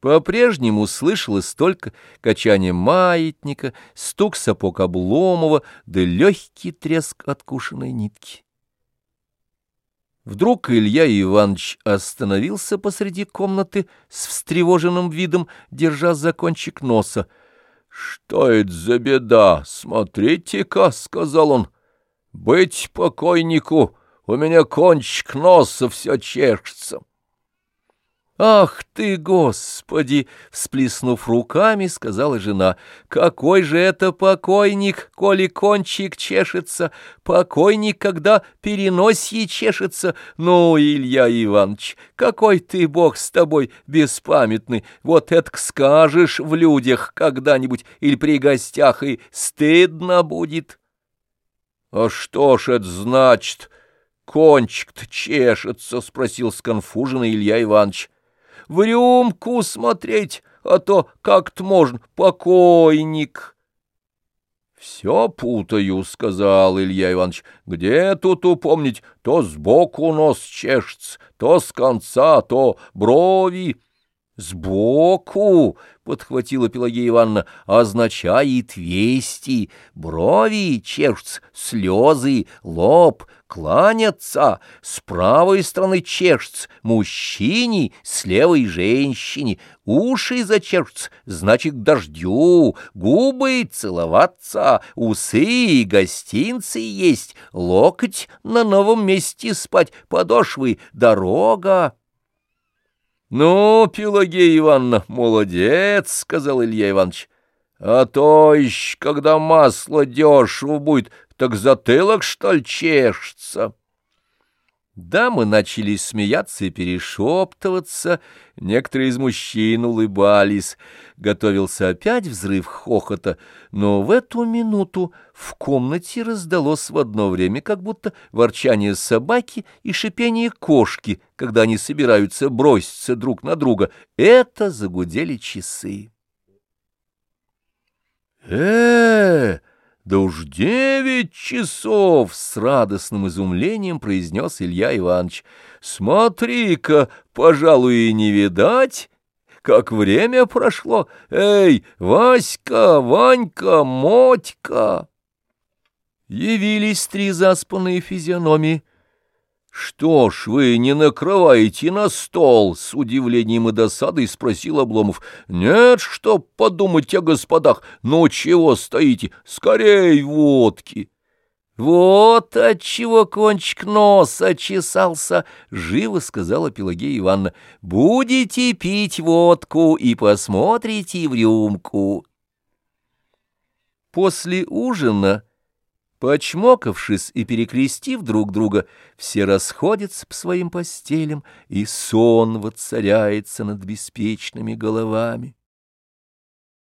По-прежнему слышалось только качание маятника, стук сапог Обломова да легкий треск откушенной нитки. Вдруг Илья Иванович остановился посреди комнаты с встревоженным видом, держа за кончик носа. — Что это за беда? Смотрите-ка, — сказал он. — Быть покойнику, у меня кончик носа все чешется. «Ах ты, Господи!» — всплеснув руками, сказала жена. «Какой же это покойник, коли кончик чешется? Покойник, когда переносье чешется? Ну, Илья Иванович, какой ты, Бог с тобой, беспамятный! Вот это скажешь в людях когда-нибудь или при гостях, и стыдно будет!» «А что ж это значит?» «Кончик-то чешется?» — спросил сконфуженный Илья Иванович в рюмку смотреть, а то как-то можно, покойник. — Все путаю, — сказал Илья Иванович. — Где тут упомнить? То сбоку нос чешется, то с конца, то брови. — Сбоку, — подхватила Пелагея Ивановна, — означает вести. Брови чешутся, слезы, лоб — кланяться, с правой стороны чешется мужчине, с левой женщине, уши зачешутся, значит, к дождю, губы целоваться, усы и гостинцы есть, локоть на новом месте спать, подошвы дорога. — Ну, Пелагея Ивановна, молодец, — сказал Илья Иванович. — А то еще, когда масло дешево будет, так затылок, что ли, чешется? Дамы начали смеяться и перешептываться, некоторые из мужчин улыбались. Готовился опять взрыв хохота, но в эту минуту в комнате раздалось в одно время как будто ворчание собаки и шипение кошки, когда они собираются броситься друг на друга. Это загудели часы. «Э-э!» «Да уж девять часов!» — с радостным изумлением произнес Илья Иванович. «Смотри-ка, пожалуй, и не видать, как время прошло! Эй, Васька, Ванька, Мотька!» Явились три заспанные физиономии. «Что ж вы не накрываете на стол?» — с удивлением и досадой спросил Обломов. «Нет, что подумать о господах. Ну, чего стоите? Скорей водки!» «Вот отчего кончик носа чесался!» — живо сказала Пелагея Ивановна. «Будете пить водку и посмотрите в рюмку». После ужина... Почмокавшись и перекрестив друг друга, все расходятся по своим постелям, и сон воцаряется над беспечными головами.